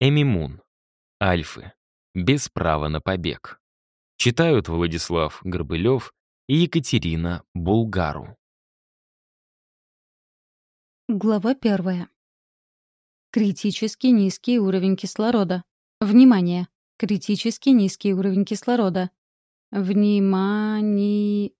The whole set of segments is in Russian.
Эми Мун. Альфы. Без права на побег. Читают Владислав Горбылев и Екатерина Булгару. Глава первая. Критически низкий уровень кислорода. Внимание! Критически низкий уровень кислорода. Внимание!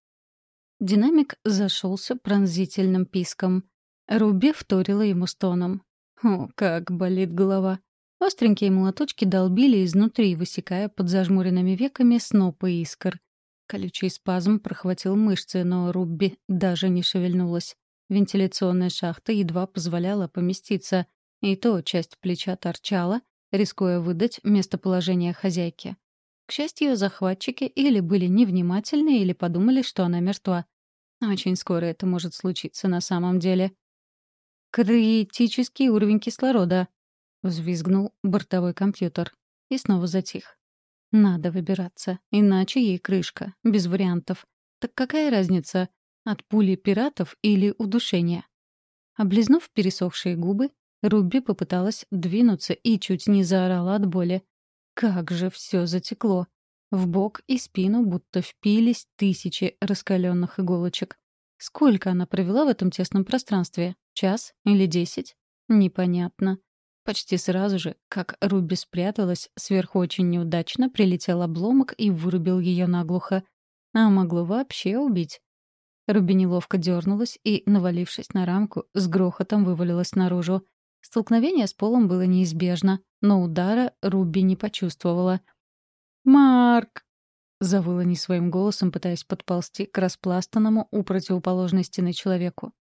Динамик зашелся пронзительным писком. Руби вторила ему стоном. О, как болит голова. Остренькие молоточки долбили изнутри, высекая под зажмуренными веками снопы искр. Колючий спазм прохватил мышцы, но Рубби даже не шевельнулась. Вентиляционная шахта едва позволяла поместиться, и то часть плеча торчала, рискуя выдать местоположение хозяйки. К счастью, захватчики или были невнимательны, или подумали, что она мертва. Очень скоро это может случиться на самом деле. «Критический уровень кислорода», — взвизгнул бортовой компьютер. И снова затих. «Надо выбираться, иначе ей крышка, без вариантов. Так какая разница, от пули пиратов или удушения?» Облизнув пересохшие губы, Руби попыталась двинуться и чуть не заорала от боли. Как же все затекло. В бок и спину будто впились тысячи раскаленных иголочек. Сколько она провела в этом тесном пространстве? Час или десять? Непонятно. Почти сразу же, как Руби спряталась, сверху очень неудачно прилетел обломок и вырубил ее наглухо. А могло вообще убить. Руби неловко дернулась и, навалившись на рамку, с грохотом вывалилась наружу. Столкновение с полом было неизбежно, но удара Руби не почувствовала. «Марк!» — завыла не своим голосом, пытаясь подползти к распластанному у противоположной стены человеку.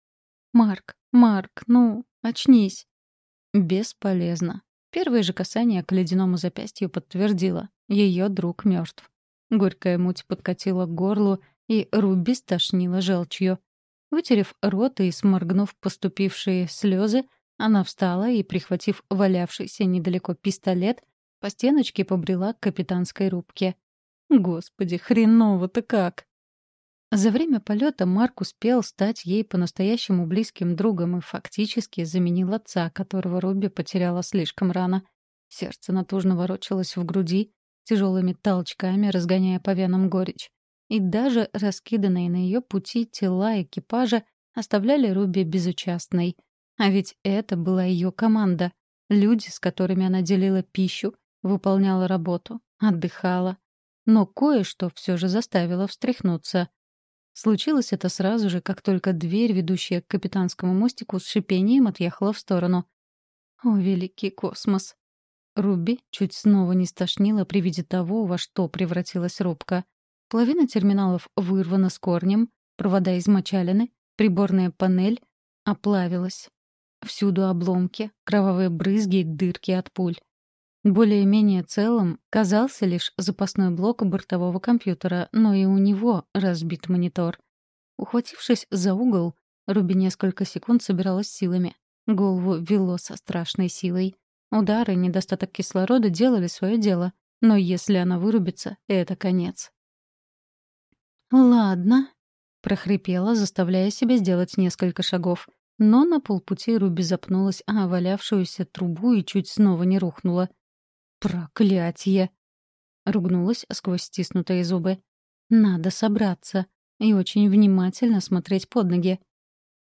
«Марк! Марк! Ну, очнись!» Бесполезно. Первое же касание к ледяному запястью подтвердило — ее друг мертв. Горькая муть подкатила к горлу, и Руби стошнила желчью. Вытерев рот и сморгнув поступившие слезы, она встала и, прихватив валявшийся недалеко пистолет, по стеночке побрела к капитанской рубке. Господи, хреново-то как! За время полета Марк успел стать ей по-настоящему близким другом и фактически заменил отца, которого Робби потеряла слишком рано. Сердце натужно ворочалось в груди, тяжелыми толчками разгоняя по венам горечь. И даже раскиданные на ее пути тела экипажа оставляли Руби безучастной. А ведь это была ее команда. Люди, с которыми она делила пищу, выполняла работу, отдыхала. Но кое-что все же заставило встряхнуться. Случилось это сразу же, как только дверь, ведущая к капитанскому мостику, с шипением отъехала в сторону. О, великий космос! Руби чуть снова не стошнила при виде того, во что превратилась рубка. Половина терминалов вырвана с корнем, провода измочалены, приборная панель оплавилась. Всюду обломки, кровавые брызги и дырки от пуль. Более-менее целым казался лишь запасной блок бортового компьютера, но и у него разбит монитор. Ухватившись за угол, Руби несколько секунд собиралась силами. Голову вело со страшной силой. Удары, недостаток кислорода делали свое дело, но если она вырубится, это конец. «Ладно», — прохрипела, заставляя себя сделать несколько шагов. Но на полпути Руби запнулась о валявшуюся трубу и чуть снова не рухнула. «Проклятье!» — ругнулась сквозь стиснутые зубы. «Надо собраться и очень внимательно смотреть под ноги».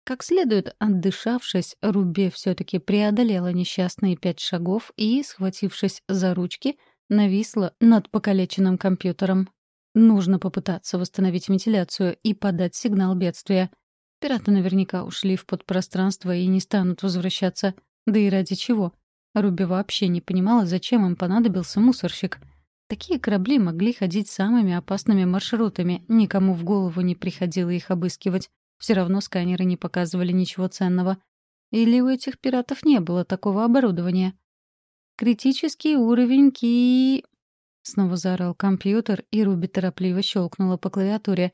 Как следует отдышавшись, Руби все-таки преодолела несчастные пять шагов и, схватившись за ручки, нависла над покалеченным компьютером. Нужно попытаться восстановить вентиляцию и подать сигнал бедствия — Пираты наверняка ушли в подпространство и не станут возвращаться. Да и ради чего? Руби вообще не понимала, зачем им понадобился мусорщик. Такие корабли могли ходить самыми опасными маршрутами, никому в голову не приходило их обыскивать. Все равно сканеры не показывали ничего ценного. Или у этих пиратов не было такого оборудования? «Критический уровень ки...» Снова заорал компьютер, и Руби торопливо щелкнула по клавиатуре.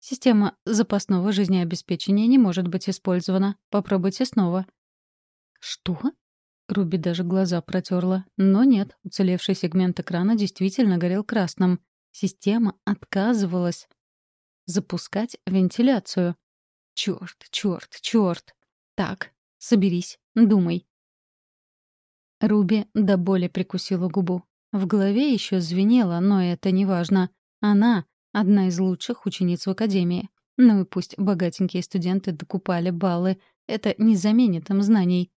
Система запасного жизнеобеспечения не может быть использована. Попробуйте снова. Что? Руби даже глаза протерла. Но нет, уцелевший сегмент экрана действительно горел красным. Система отказывалась запускать вентиляцию. Черт, черт, черт. Так, соберись, думай. Руби до боли прикусила губу. В голове еще звенело, но это не важно. Она — одна из лучших учениц в академии. Ну и пусть богатенькие студенты докупали баллы, это не заменит им знаний.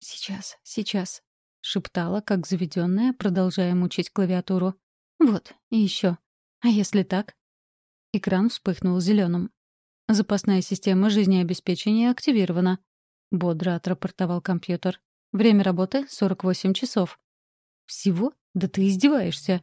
«Сейчас, сейчас», — шептала, как заведенная, продолжая мучить клавиатуру. «Вот, и еще. А если так?» Экран вспыхнул зеленым. «Запасная система жизнеобеспечения активирована», — бодро отрапортовал компьютер. «Время работы — 48 часов». «Всего? Да ты издеваешься!»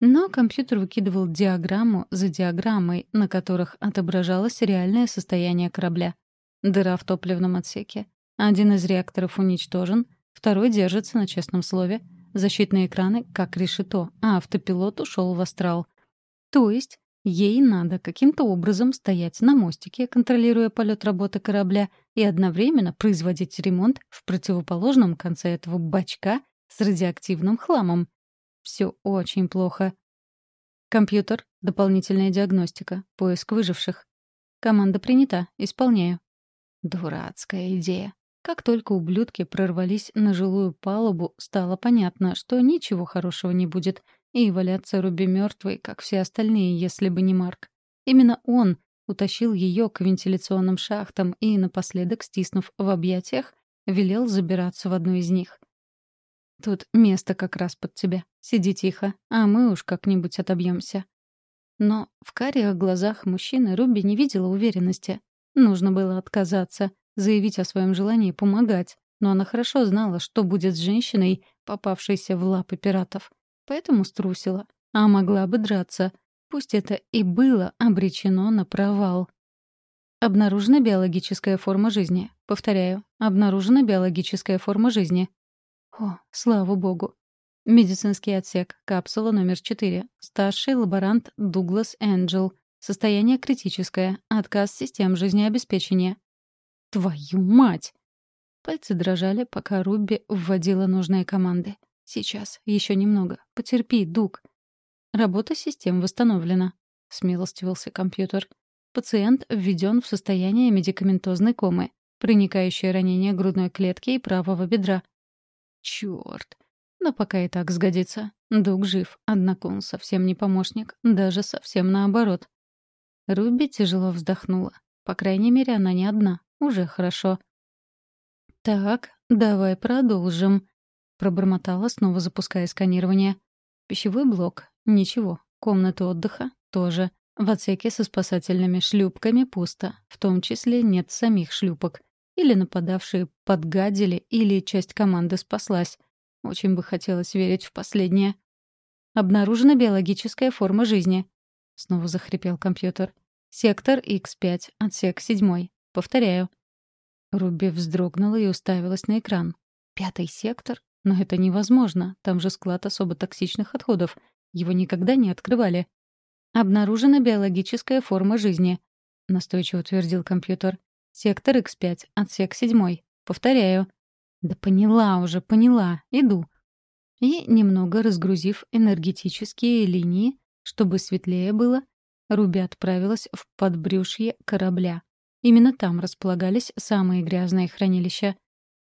Но компьютер выкидывал диаграмму за диаграммой, на которых отображалось реальное состояние корабля. Дыра в топливном отсеке. Один из реакторов уничтожен, второй держится на честном слове. Защитные экраны как решето, а автопилот ушел в астрал. То есть ей надо каким-то образом стоять на мостике, контролируя полет работы корабля, и одновременно производить ремонт в противоположном конце этого бачка с радиоактивным хламом. Все очень плохо. Компьютер, дополнительная диагностика, поиск выживших. Команда принята, исполняю. Дурацкая идея. Как только ублюдки прорвались на жилую палубу, стало понятно, что ничего хорошего не будет, и валяться Руби мертвой, как все остальные, если бы не Марк. Именно он утащил ее к вентиляционным шахтам и, напоследок стиснув в объятиях, велел забираться в одну из них. Тут место как раз под тебя. Сиди тихо, а мы уж как-нибудь отобьемся. Но в карих глазах мужчины Руби не видела уверенности. Нужно было отказаться, заявить о своем желании помогать, но она хорошо знала, что будет с женщиной, попавшейся в лапы пиратов. Поэтому струсила. А могла бы драться. Пусть это и было обречено на провал. Обнаружена биологическая форма жизни. Повторяю, обнаружена биологическая форма жизни. О, слава богу. Медицинский отсек, капсула номер 4. Старший лаборант Дуглас Энджел. Состояние критическое. Отказ систем жизнеобеспечения. Твою мать! Пальцы дрожали, пока Руби вводила нужные команды. Сейчас, еще немного. Потерпи, Дуг. Работа систем восстановлена. Смилостивился компьютер. Пациент введен в состояние медикаментозной комы. Проникающее ранение грудной клетки и правого бедра. Чёрт. Но пока и так сгодится. Дуг жив, однако он совсем не помощник, даже совсем наоборот. Руби тяжело вздохнула. По крайней мере, она не одна. Уже хорошо. «Так, давай продолжим», — пробормотала, снова запуская сканирование. «Пищевой блок. Ничего. Комната отдыха. Тоже. В отсеке со спасательными шлюпками пусто. В том числе нет самих шлюпок. Или нападавшие подгадили, или часть команды спаслась. Очень бы хотелось верить в последнее. «Обнаружена биологическая форма жизни», — снова захрипел компьютер. «Сектор X5, отсек 7. Повторяю». Руби вздрогнула и уставилась на экран. «Пятый сектор? Но это невозможно. Там же склад особо токсичных отходов. Его никогда не открывали». «Обнаружена биологическая форма жизни», — настойчиво утвердил компьютер. Сектор X5, отсек 7. Повторяю. Да поняла уже, поняла. Иду. И, немного разгрузив энергетические линии, чтобы светлее было, Руби отправилась в подбрюшье корабля. Именно там располагались самые грязные хранилища.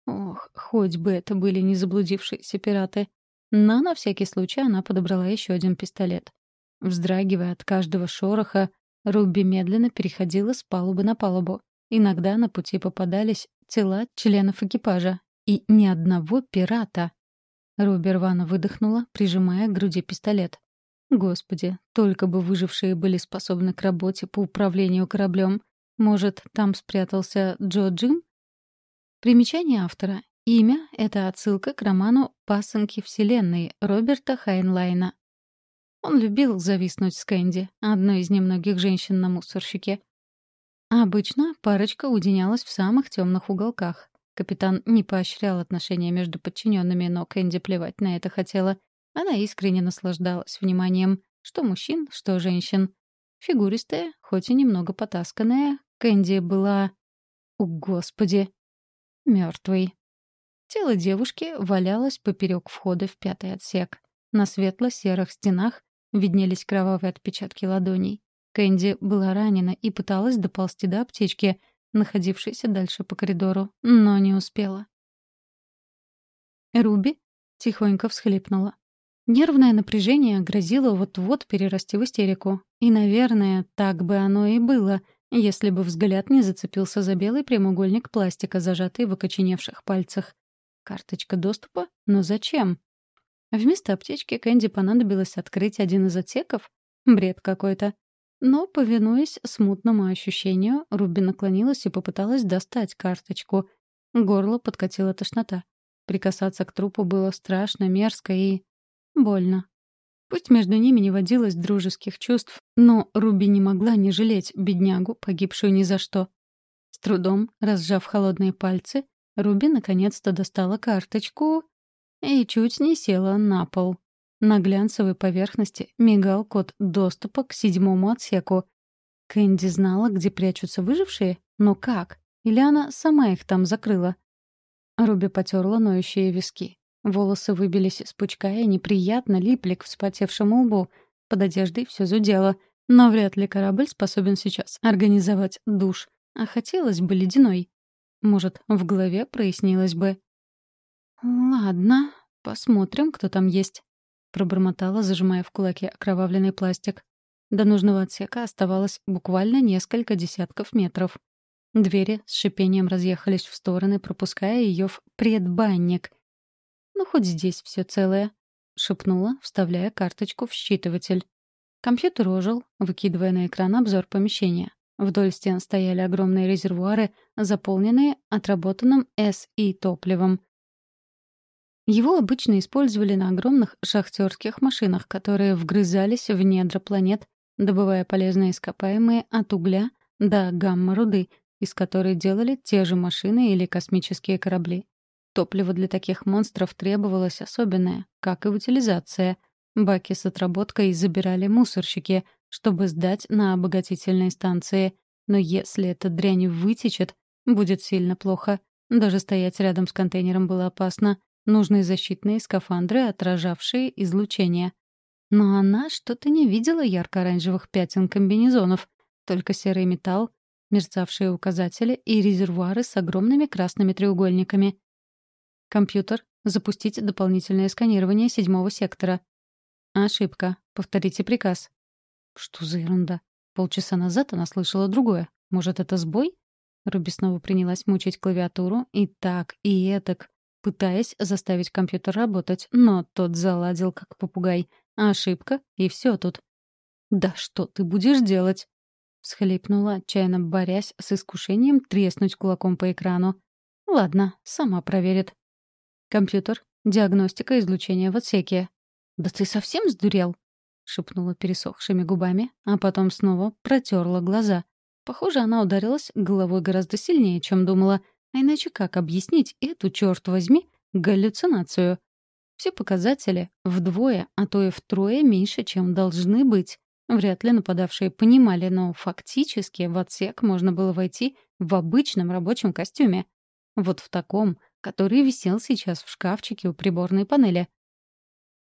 Ох, хоть бы это были не заблудившиеся пираты. Но на всякий случай она подобрала еще один пистолет. Вздрагивая от каждого шороха, Руби медленно переходила с палубы на палубу. Иногда на пути попадались тела членов экипажа. И ни одного пирата. Руби рвано выдохнула, прижимая к груди пистолет. Господи, только бы выжившие были способны к работе по управлению кораблем. Может, там спрятался Джо Джим? Примечание автора. Имя — это отсылка к роману «Пасынки Вселенной» Роберта Хайнлайна. Он любил зависнуть с Кэнди, одной из немногих женщин на мусорщике. Обычно парочка уединялась в самых темных уголках. Капитан не поощрял отношения между подчиненными, но Кэнди плевать на это хотела. Она искренне наслаждалась вниманием что мужчин, что женщин. Фигуристая, хоть и немного потасканная, Кэнди была... О, Господи! мертвой. Тело девушки валялось поперек входа в пятый отсек. На светло-серых стенах виднелись кровавые отпечатки ладоней. Кэнди была ранена и пыталась доползти до аптечки, находившейся дальше по коридору, но не успела. Руби тихонько всхлипнула. Нервное напряжение грозило вот-вот перерасти в истерику. И, наверное, так бы оно и было, если бы взгляд не зацепился за белый прямоугольник пластика, зажатый в окоченевших пальцах. Карточка доступа? Но зачем? Вместо аптечки Кэнди понадобилось открыть один из отсеков? Бред какой-то. Но, повинуясь смутному ощущению, Руби наклонилась и попыталась достать карточку. Горло подкатила тошнота. Прикасаться к трупу было страшно, мерзко и... больно. Пусть между ними не водилось дружеских чувств, но Руби не могла не жалеть беднягу, погибшую ни за что. С трудом, разжав холодные пальцы, Руби наконец-то достала карточку и чуть не села на пол. На глянцевой поверхности мигал код доступа к седьмому отсеку. Кэнди знала, где прячутся выжившие, но как? Или она сама их там закрыла? Руби потерла ноющие виски. Волосы выбились из пучка и неприятно липли к вспотевшему лбу. Под одеждой все зудело. Но вряд ли корабль способен сейчас организовать душ. А хотелось бы ледяной. Может, в голове прояснилось бы. «Ладно, посмотрим, кто там есть». Пробормотала, зажимая в кулаке окровавленный пластик. До нужного отсека оставалось буквально несколько десятков метров. Двери с шипением разъехались в стороны, пропуская ее в предбанник. «Ну, хоть здесь все целое», — шепнула, вставляя карточку в считыватель. Компьютер ожил, выкидывая на экран обзор помещения. Вдоль стен стояли огромные резервуары, заполненные отработанным СИ топливом. Его обычно использовали на огромных шахтерских машинах, которые вгрызались в недра планет, добывая полезные ископаемые от угля до гамма-руды, из которой делали те же машины или космические корабли. Топливо для таких монстров требовалось особенное, как и утилизация. Баки с отработкой забирали мусорщики, чтобы сдать на обогатительные станции. Но если эта дрянь вытечет, будет сильно плохо. Даже стоять рядом с контейнером было опасно. Нужны защитные скафандры, отражавшие излучение. Но она что-то не видела ярко-оранжевых пятен комбинезонов, только серый металл, мерцавшие указатели и резервуары с огромными красными треугольниками. Компьютер. Запустить дополнительное сканирование седьмого сектора. Ошибка. Повторите приказ. Что за ерунда? Полчаса назад она слышала другое. Может, это сбой? Руби снова принялась мучить клавиатуру и так, и этак пытаясь заставить компьютер работать, но тот заладил как попугай. ошибка, и все тут. «Да что ты будешь делать?» — всхлипнула, отчаянно борясь с искушением треснуть кулаком по экрану. «Ладно, сама проверит». «Компьютер. Диагностика излучения в отсеке». «Да ты совсем сдурел?» — шепнула пересохшими губами, а потом снова протерла глаза. Похоже, она ударилась головой гораздо сильнее, чем думала — а иначе как объяснить эту, черт возьми, галлюцинацию? Все показатели вдвое, а то и втрое меньше, чем должны быть. Вряд ли нападавшие понимали, но фактически в отсек можно было войти в обычном рабочем костюме. Вот в таком, который висел сейчас в шкафчике у приборной панели.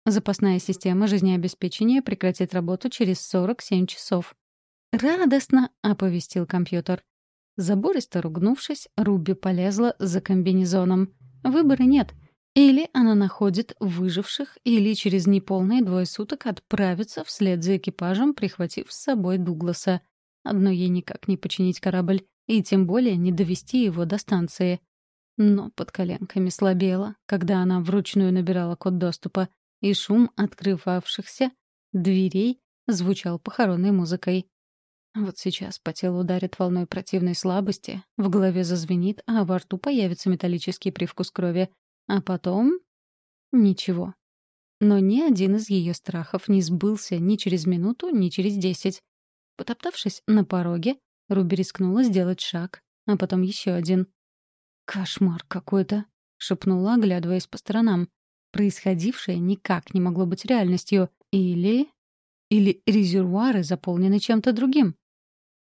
Запасная система жизнеобеспечения прекратит работу через 47 часов. «Радостно!» — оповестил компьютер. Забористо ругнувшись, Руби полезла за комбинезоном. Выбора нет. Или она находит выживших, или через неполные двое суток отправится вслед за экипажем, прихватив с собой Дугласа. Одно ей никак не починить корабль, и тем более не довести его до станции. Но под коленками слабела, когда она вручную набирала код доступа, и шум открывавшихся дверей звучал похоронной музыкой. Вот сейчас по телу ударит волной противной слабости, в голове зазвенит, а во рту появится металлический привкус крови. А потом... Ничего. Но ни один из ее страхов не сбылся ни через минуту, ни через десять. Потоптавшись на пороге, Руби рискнула сделать шаг, а потом еще один. «Кошмар какой-то», — шепнула, оглядываясь по сторонам. Происходившее никак не могло быть реальностью. Или... Или резервуары заполнены чем-то другим.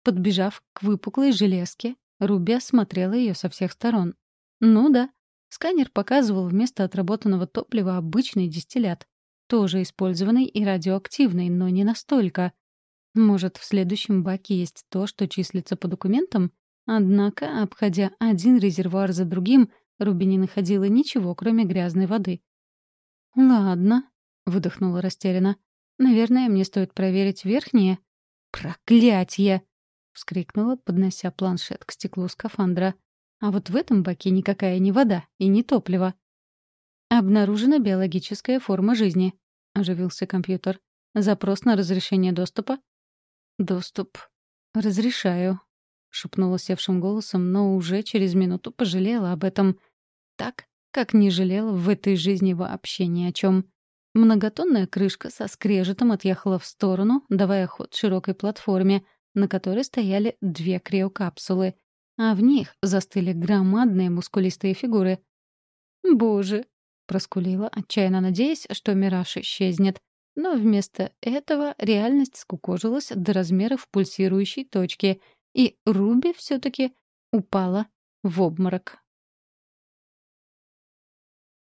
Подбежав к выпуклой железке, Руби осмотрела ее со всех сторон. Ну да, сканер показывал вместо отработанного топлива обычный дистиллят. Тоже использованный и радиоактивный, но не настолько. Может, в следующем баке есть то, что числится по документам? Однако, обходя один резервуар за другим, Руби не находила ничего, кроме грязной воды. «Ладно», — выдохнула растерянно. «Наверное, мне стоит проверить верхние». «Проклятье!» — вскрикнула, поднося планшет к стеклу скафандра. «А вот в этом баке никакая не вода и не топливо». «Обнаружена биологическая форма жизни», — оживился компьютер. «Запрос на разрешение доступа?» «Доступ. Разрешаю», — шепнула севшим голосом, но уже через минуту пожалела об этом. Так, как не жалела в этой жизни вообще ни о чем. Многотонная крышка со скрежетом отъехала в сторону, давая ход широкой платформе, на которой стояли две криокапсулы, а в них застыли громадные мускулистые фигуры. «Боже!» — проскулила, отчаянно надеясь, что мираж исчезнет. Но вместо этого реальность скукожилась до размеров пульсирующей точки, и Руби все таки упала в обморок.